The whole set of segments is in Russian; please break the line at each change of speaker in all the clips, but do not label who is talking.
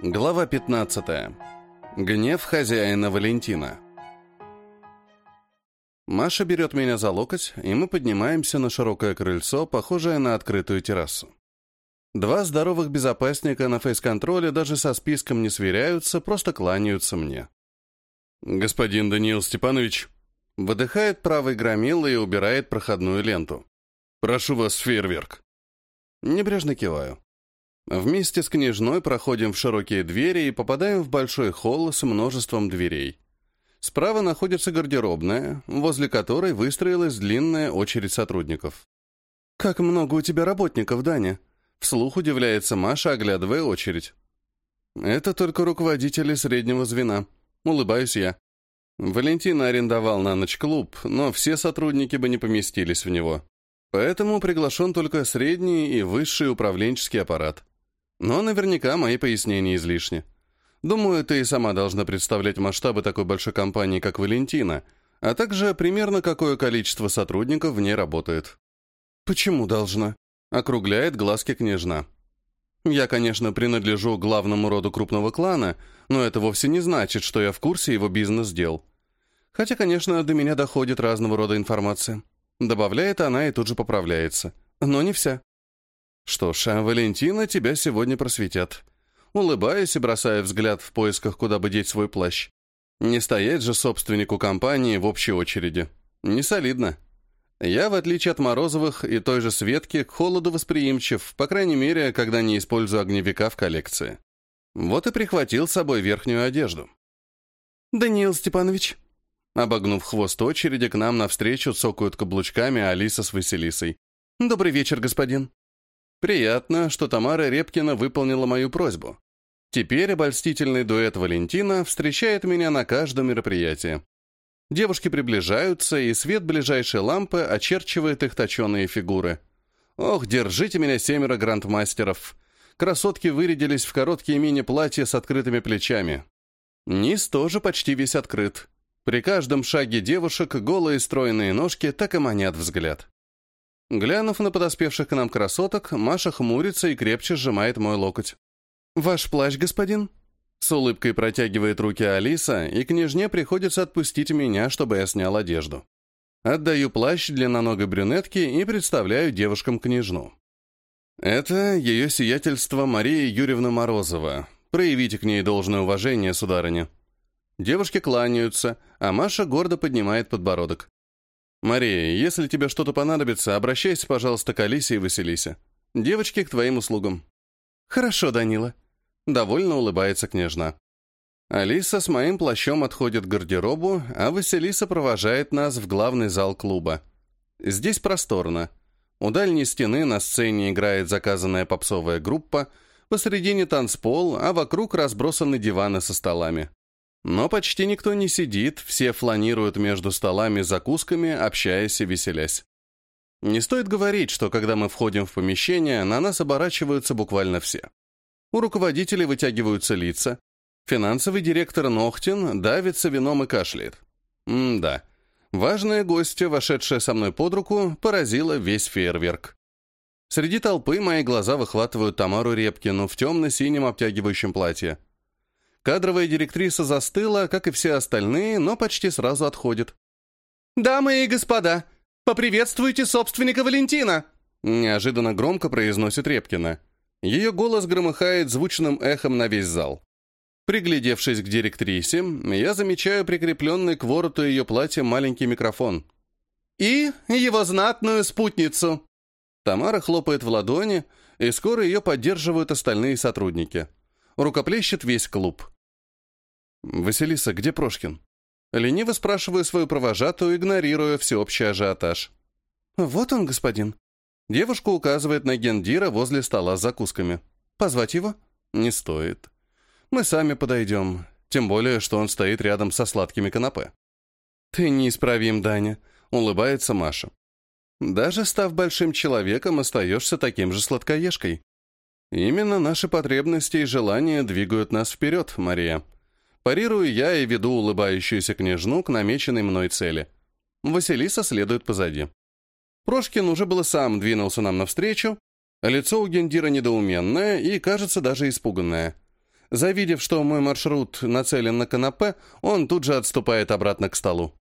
Глава 15. Гнев хозяина Валентина. Маша берет меня за локоть, и мы поднимаемся на широкое крыльцо, похожее на открытую террасу. Два здоровых безопасника на фейс-контроле даже со списком не сверяются, просто кланяются мне. «Господин Даниил Степанович», выдыхает правый громила и убирает проходную ленту. «Прошу вас, фейерверк». Небрежно киваю. Вместе с княжной проходим в широкие двери и попадаем в большой холл с множеством дверей. Справа находится гардеробная, возле которой выстроилась длинная очередь сотрудников. «Как много у тебя работников, Даня?» Вслух удивляется Маша, оглядывая очередь. «Это только руководители среднего звена», — улыбаюсь я. Валентин арендовал на ночь клуб, но все сотрудники бы не поместились в него. Поэтому приглашен только средний и высший управленческий аппарат. Но наверняка мои пояснения излишни. Думаю, ты и сама должна представлять масштабы такой большой компании, как Валентина, а также примерно какое количество сотрудников в ней работает. «Почему должна?» — округляет глазки княжна. «Я, конечно, принадлежу главному роду крупного клана, но это вовсе не значит, что я в курсе его бизнес-дел. Хотя, конечно, до меня доходит разного рода информация». Добавляет она и тут же поправляется. Но не вся. Что ж, а Валентина тебя сегодня просветят. Улыбаюсь и бросаю взгляд в поисках, куда бы деть свой плащ. Не стоять же собственнику компании в общей очереди. Не солидно. Я, в отличие от Морозовых и той же Светки, к холоду восприимчив, по крайней мере, когда не использую огневика в коллекции. Вот и прихватил с собой верхнюю одежду. «Даниил Степанович», Обогнув хвост очереди, к нам навстречу цокают каблучками Алиса с Василисой. «Добрый вечер, господин». Приятно, что Тамара Репкина выполнила мою просьбу. Теперь обольстительный дуэт Валентина встречает меня на каждом мероприятии. Девушки приближаются, и свет ближайшей лампы очерчивает их точеные фигуры. Ох, держите меня, семеро грандмастеров. Красотки вырядились в короткие мини-платья с открытыми плечами. Низ тоже почти весь открыт. При каждом шаге девушек голые стройные ножки так и манят взгляд. Глянув на подоспевших к нам красоток, Маша хмурится и крепче сжимает мой локоть. «Ваш плащ, господин?» С улыбкой протягивает руки Алиса, и княжне приходится отпустить меня, чтобы я снял одежду. Отдаю плащ длинноногой брюнетки и представляю девушкам княжну. Это ее сиятельство Мария Юрьевна Морозова. Проявите к ней должное уважение, сударыня. Девушки кланяются, а Маша гордо поднимает подбородок. «Мария, если тебе что-то понадобится, обращайся, пожалуйста, к Алисе и Василисе. Девочки к твоим услугам». «Хорошо, Данила». Довольно улыбается княжна. Алиса с моим плащом отходит к гардеробу, а Василиса провожает нас в главный зал клуба. Здесь просторно. У дальней стены на сцене играет заказанная попсовая группа, посредине танцпол, а вокруг разбросаны диваны со столами. Но почти никто не сидит, все фланируют между столами закусками, общаясь и веселясь. Не стоит говорить, что когда мы входим в помещение, на нас оборачиваются буквально все. У руководителей вытягиваются лица. Финансовый директор Ногтин давится вином и кашляет. М-да. Важная гостья, вошедшая со мной под руку, поразила весь фейерверк. Среди толпы мои глаза выхватывают Тамару Репкину в темно-синем обтягивающем платье. Кадровая директриса застыла, как и все остальные, но почти сразу отходит. «Дамы и господа, поприветствуйте собственника Валентина!» Неожиданно громко произносит Репкина. Ее голос громыхает звучным эхом на весь зал. Приглядевшись к директрисе, я замечаю прикрепленный к вороту ее платья маленький микрофон. «И его знатную спутницу!» Тамара хлопает в ладони, и скоро ее поддерживают остальные сотрудники. Рукоплещет весь клуб. «Василиса, где Прошкин?» Лениво спрашиваю свою провожатую, игнорируя всеобщий ажиотаж. «Вот он, господин». Девушка указывает на Гендира возле стола с закусками. «Позвать его?» «Не стоит. Мы сами подойдем, тем более, что он стоит рядом со сладкими канапе». «Ты неисправим, Даня», — улыбается Маша. «Даже став большим человеком, остаешься таким же сладкоежкой. Именно наши потребности и желания двигают нас вперед, Мария». Парирую я и веду улыбающуюся княжну к намеченной мной цели. Василиса следует позади. Прошкин уже было сам двинулся нам навстречу, лицо у Гендира недоуменное и, кажется, даже испуганное. Завидев, что мой маршрут нацелен на канапе, он тут же отступает обратно к столу.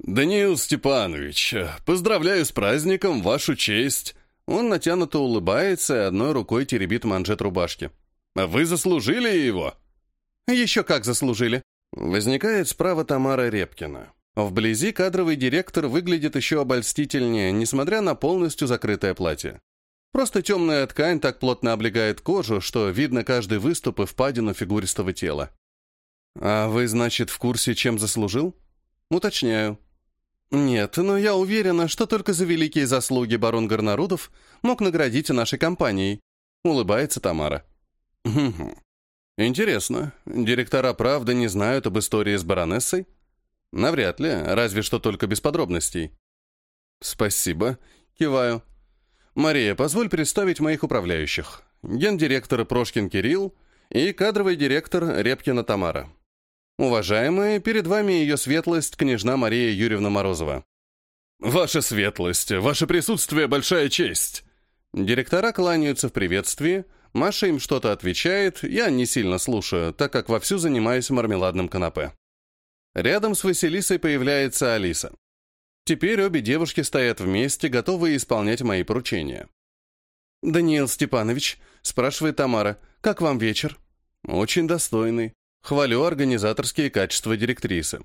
«Даниил Степанович, поздравляю с праздником, вашу честь!»
Он натянуто улыбается и одной рукой теребит манжет рубашки.
«Вы заслужили его?»
«Еще как заслужили!» Возникает справа Тамара Репкина. Вблизи кадровый директор выглядит еще обольстительнее, несмотря на полностью закрытое платье. Просто темная ткань так плотно облегает кожу, что видно каждый выступ и впадину фигуристого тела. «А вы, значит, в курсе, чем заслужил?» «Уточняю». «Нет, но я уверена, что только за великие заслуги барон Горнарудов мог наградить нашей компанией», — улыбается Тамара. «Хм Интересно, директора правда не знают об истории с баронессой?» «Навряд ли, разве что только без подробностей». «Спасибо», — киваю. «Мария, позволь представить моих управляющих. Гендиректор Прошкин Кирилл и кадровый директор Репкина Тамара. Уважаемые, перед вами ее светлость, княжна Мария Юрьевна Морозова».
«Ваша светлость, ваше присутствие — большая честь!»
Директора кланяются в приветствии, Маша им что-то отвечает, я не сильно слушаю, так как вовсю занимаюсь мармеладным канапе. Рядом с Василисой появляется Алиса. Теперь обе девушки стоят вместе, готовые исполнять мои поручения. «Даниил Степанович», — спрашивает Тамара, — «как вам вечер?» «Очень достойный. Хвалю организаторские качества директрисы».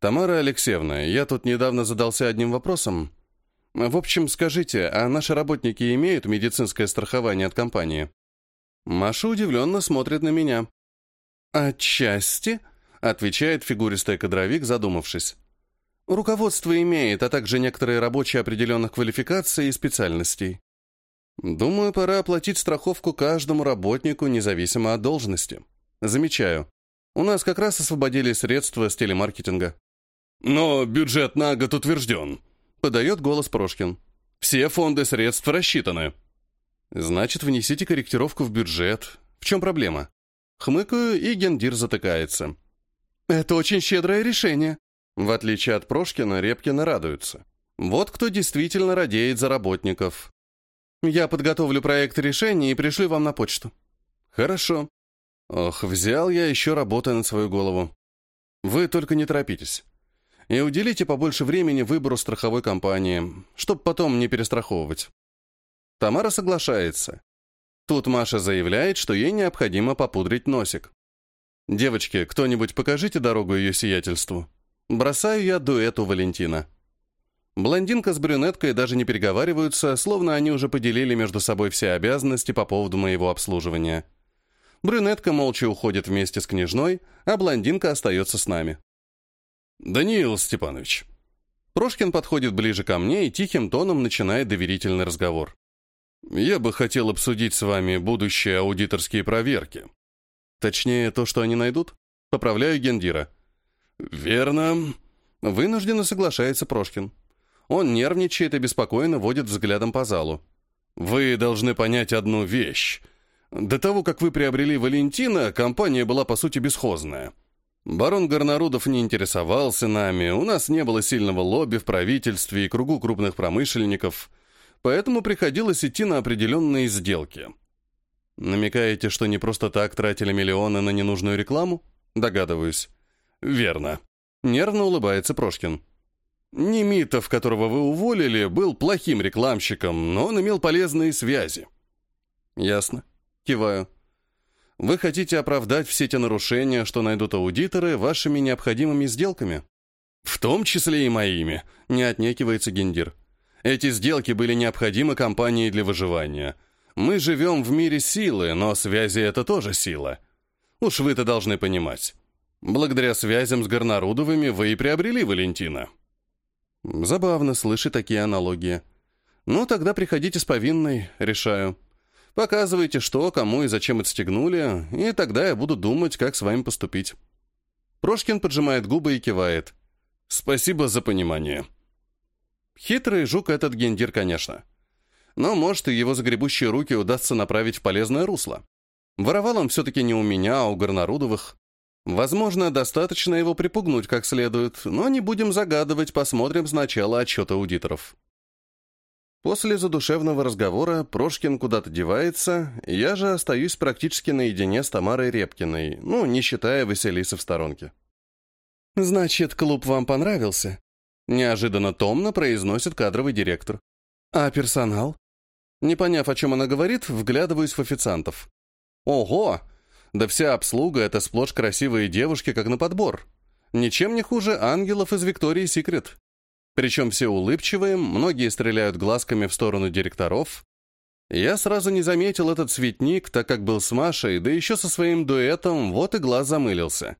«Тамара Алексеевна, я тут недавно задался одним вопросом. В общем, скажите, а наши работники имеют медицинское страхование от компании?» Маша удивленно смотрит на меня. «Отчасти», — отвечает фигуристый кадровик, задумавшись. Руководство имеет, а также некоторые рабочие определенных квалификаций и специальностей. Думаю, пора оплатить страховку каждому работнику, независимо от должности. Замечаю. У нас как раз освободили средства с телемаркетинга.
Но бюджет на год утвержден.
Подает голос Прошкин.
Все фонды средств рассчитаны.
Значит, внесите корректировку в бюджет. В чем проблема? Хмыкаю, и гендир затыкается. Это очень щедрое решение. В отличие от Прошкина, Репкина радуются. Вот кто действительно радеет за работников. Я подготовлю проект решения и пришлю вам на почту. Хорошо. Ох, взял я еще работы на свою голову. Вы только не торопитесь. И уделите побольше времени выбору страховой компании, чтобы потом не перестраховывать. Тамара соглашается. Тут Маша заявляет, что ей необходимо попудрить носик. «Девочки, кто-нибудь покажите дорогу ее сиятельству?» Бросаю я дуэту Валентина. Блондинка с брюнеткой даже не переговариваются, словно они уже поделили между собой все обязанности по поводу моего обслуживания. Брюнетка молча уходит вместе с княжной, а блондинка остается с нами.
«Даниил Степанович».
Прошкин подходит ближе ко мне и тихим тоном начинает доверительный разговор.
«Я бы хотел обсудить с вами будущие аудиторские проверки».
Точнее, то, что они найдут? Поправляю Гендира.
«Верно», —
вынужденно соглашается Прошкин. Он нервничает и беспокойно водит взглядом по залу.
«Вы должны понять одну вещь. До того, как вы приобрели Валентина, компания была, по сути, бесхозная. Барон Горнарудов не интересовался нами, у нас не было сильного лобби в правительстве и кругу крупных промышленников, поэтому приходилось идти на определенные сделки».
«Намекаете, что не просто так тратили миллионы на ненужную рекламу?» «Догадываюсь».
«Верно».
Нервно улыбается Прошкин.
Немитов, которого вы уволили, был плохим рекламщиком, но он имел полезные связи.
Ясно. Киваю. Вы хотите оправдать все те нарушения, что найдут аудиторы, вашими необходимыми сделками?
В том числе и моими,
не отнекивается Гендир.
Эти сделки были необходимы компании для выживания. Мы живем в мире силы, но связи — это тоже сила. Уж вы-то должны понимать. Благодаря связям с Горнарудовыми вы и приобрели Валентина».
Забавно слышать такие аналогии. Ну, тогда приходите с повинной, решаю. Показывайте, что, кому и зачем отстегнули, и тогда я буду думать, как с вами поступить. Прошкин поджимает губы и кивает.
Спасибо за понимание.
Хитрый жук этот гендир, конечно. Но, может, и его загребущие руки удастся направить в полезное русло. Воровал он все-таки не у меня, а у Горнарудовых. Возможно, достаточно его припугнуть как следует, но не будем загадывать, посмотрим сначала отчет аудиторов. После задушевного разговора Прошкин куда-то девается, я же остаюсь практически наедине с Тамарой Репкиной, ну, не считая Василисы в сторонке.
«Значит, клуб вам понравился?» Неожиданно томно произносит кадровый директор. «А персонал?» Не поняв, о чем она говорит, вглядываюсь в официантов. «Ого! Да вся обслуга — это сплошь красивые девушки, как на подбор. Ничем не хуже ангелов из Виктории Секрет. Причем все улыбчивые, многие стреляют глазками в сторону директоров. Я сразу не заметил этот цветник, так как был с Машей, да еще со своим дуэтом, вот и глаз замылился.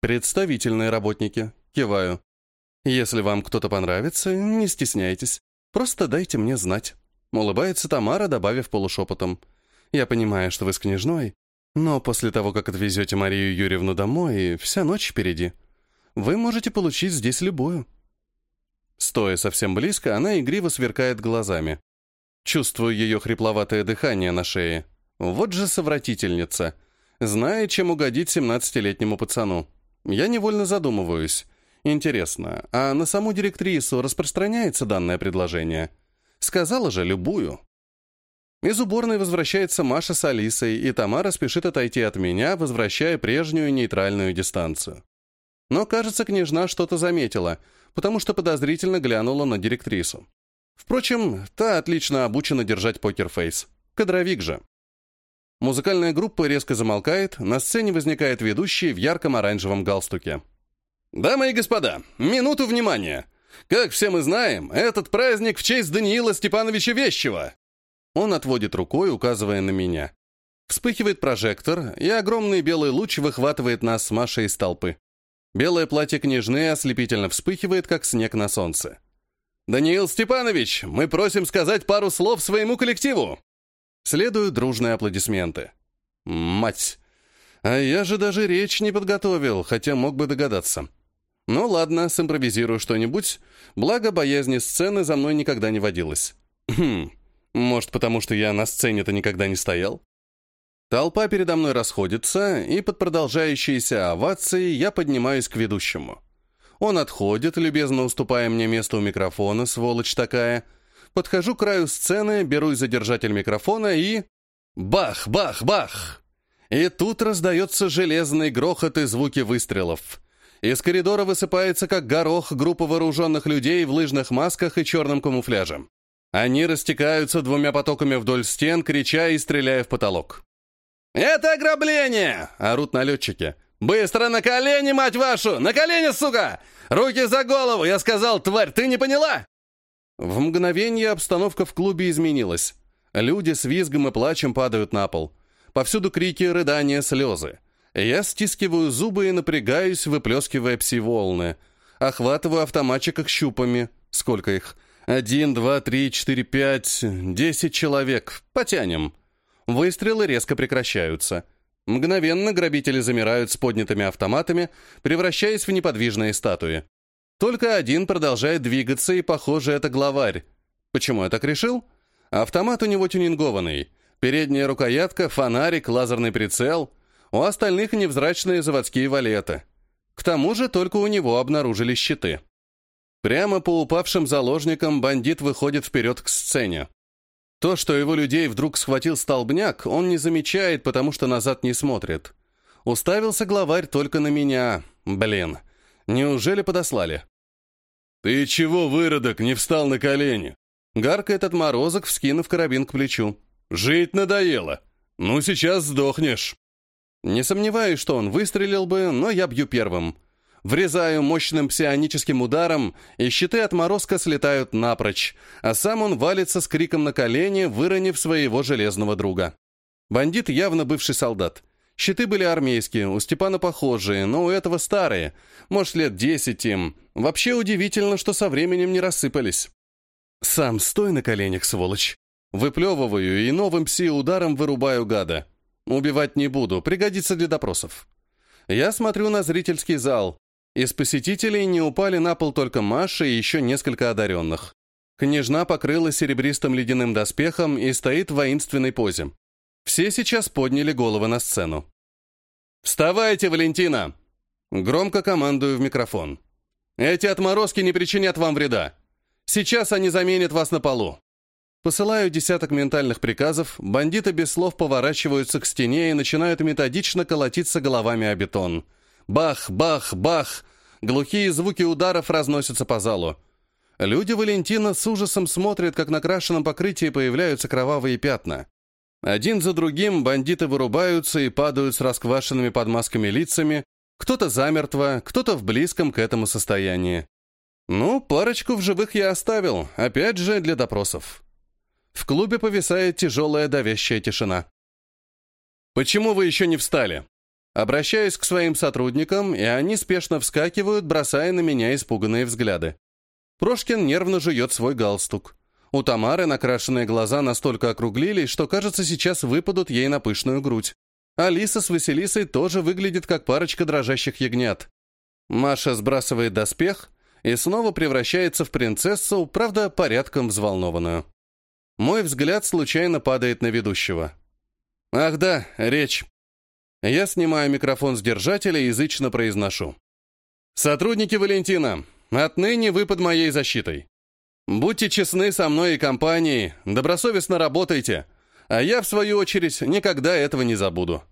Представительные работники. Киваю. Если вам кто-то понравится, не стесняйтесь. Просто дайте мне знать. Улыбается Тамара, добавив полушепотом. Я понимаю, что вы с княжной, но после того, как отвезете Марию Юрьевну домой, вся ночь впереди. Вы можете получить здесь любую. Стоя совсем близко, она игриво сверкает глазами. Чувствую ее хрипловатое дыхание на шее. Вот же совратительница. Знает, чем угодить семнадцатилетнему пацану. Я невольно задумываюсь. Интересно, а на саму директрису распространяется данное предложение? Сказала же любую. Из уборной возвращается Маша с Алисой, и Тамара спешит отойти от меня, возвращая прежнюю нейтральную дистанцию. Но, кажется, княжна что-то заметила, потому что подозрительно глянула на директрису. Впрочем, та отлично обучена держать покерфейс. Кадровик же. Музыкальная группа резко замолкает, на сцене возникает ведущий в ярком оранжевом галстуке. «Дамы и господа, минуту внимания! Как все мы знаем, этот праздник в честь Даниила Степановича Вещева!» Он отводит рукой, указывая на меня. Вспыхивает прожектор, и огромный белый луч выхватывает нас с Машей из толпы. Белое платье княжны ослепительно вспыхивает, как снег на солнце. «Даниил Степанович, мы просим сказать пару слов своему коллективу!» Следуют дружные аплодисменты. «Мать! А я же даже речь не подготовил, хотя мог бы догадаться. Ну ладно, симпровизирую что-нибудь, благо боязни сцены за мной никогда не водилось. Хм, может, потому что я на сцене-то никогда не стоял?» Толпа передо мной расходится, и под продолжающиеся овации я поднимаюсь к ведущему. Он отходит, любезно уступая мне место у микрофона, сволочь такая. Подхожу к краю сцены, берусь за держатель микрофона и... Бах, бах, бах! И тут раздается железный грохот и звуки выстрелов. Из коридора высыпается, как горох, группа вооруженных людей в лыжных масках и черном камуфляже. Они растекаются двумя потоками вдоль стен, крича и стреляя в потолок. «Это ограбление!» — орут налетчики. «Быстро на колени, мать вашу! На колени, сука! Руки за голову! Я сказал, тварь, ты не поняла?» В мгновение обстановка в клубе изменилась. Люди с визгом и плачем падают на пол. Повсюду крики, рыдания, слезы. Я стискиваю зубы и напрягаюсь, выплескивая пси-волны. Охватываю автоматчиков щупами. Сколько их? Один, два, три, четыре, пять, десять человек. Потянем. Выстрелы резко прекращаются. Мгновенно грабители замирают с поднятыми автоматами, превращаясь в неподвижные статуи. Только один продолжает двигаться, и, похоже, это главарь. Почему я так решил? Автомат у него тюнингованный. Передняя рукоятка, фонарик, лазерный прицел. У остальных невзрачные заводские валеты. К тому же только у него обнаружили щиты. Прямо по упавшим заложникам бандит выходит вперед к сцене. То, что его людей вдруг схватил столбняк, он не замечает, потому что назад не смотрит. Уставился главарь только на меня. Блин, неужели подослали? «Ты чего, выродок, не встал на колени?» Гаркает отморозок, вскинув карабин к плечу. «Жить надоело. Ну, сейчас сдохнешь». Не сомневаюсь, что он выстрелил бы, но я бью первым. Врезаю мощным псионическим ударом, и щиты отморозка слетают напрочь, а сам он валится с криком на колени, выронив своего железного друга. Бандит явно бывший солдат. Щиты были армейские, у Степана похожие, но у этого старые. Может, лет десять им. Вообще удивительно, что со временем не рассыпались. Сам стой на коленях, сволочь. Выплевываю и новым пси-ударом вырубаю гада. Убивать не буду, пригодится для допросов. Я смотрю на зрительский зал. Из посетителей не упали на пол только Маша и еще несколько одаренных. Княжна покрыла серебристым ледяным доспехом и стоит в воинственной позе. Все сейчас подняли головы на сцену. «Вставайте, Валентина!» Громко командую в микрофон. «Эти отморозки не причинят вам вреда. Сейчас они заменят вас на полу.
Посылаю десяток ментальных приказов, бандиты без слов поворачиваются к стене и начинают методично колотиться головами о бетон. Бах, бах, бах! Глухие звуки ударов разносятся по залу. Люди Валентина с ужасом смотрят, как на крашенном покрытии появляются кровавые пятна. Один за другим бандиты вырубаются и падают с расквашенными под масками лицами, кто-то замертво, кто-то в близком к этому состоянии. Ну, парочку в живых я оставил, опять же, для допросов. В клубе повисает тяжелая давящая тишина. «Почему вы еще не встали?» Обращаюсь к своим сотрудникам, и они спешно вскакивают, бросая на меня испуганные взгляды. Прошкин нервно жует свой галстук. У Тамары накрашенные глаза настолько округлились, что, кажется, сейчас выпадут ей на пышную грудь. Алиса с Василисой тоже выглядит как парочка дрожащих ягнят. Маша сбрасывает доспех и снова превращается в принцессу, правда, порядком взволнованную. Мой взгляд случайно падает на ведущего. «Ах да, речь». Я снимаю микрофон с держателя и язычно произношу. «Сотрудники Валентина, отныне вы под моей защитой. Будьте честны со мной и компанией, добросовестно работайте, а я, в свою очередь, никогда этого не забуду.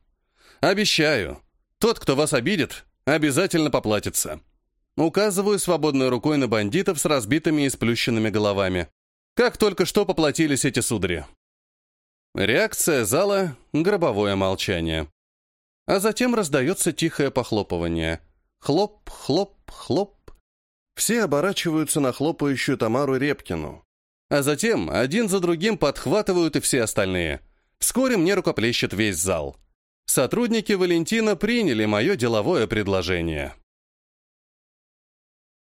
Обещаю, тот, кто вас обидит, обязательно поплатится». Указываю свободной рукой на бандитов с разбитыми и сплющенными головами. Как только что поплатились эти судари. Реакция зала — гробовое молчание. А затем раздается тихое похлопывание. Хлоп, хлоп, хлоп. Все оборачиваются на хлопающую Тамару Репкину. А затем один за другим подхватывают и все остальные. Вскоре мне рукоплещет весь зал. Сотрудники Валентина приняли мое деловое предложение.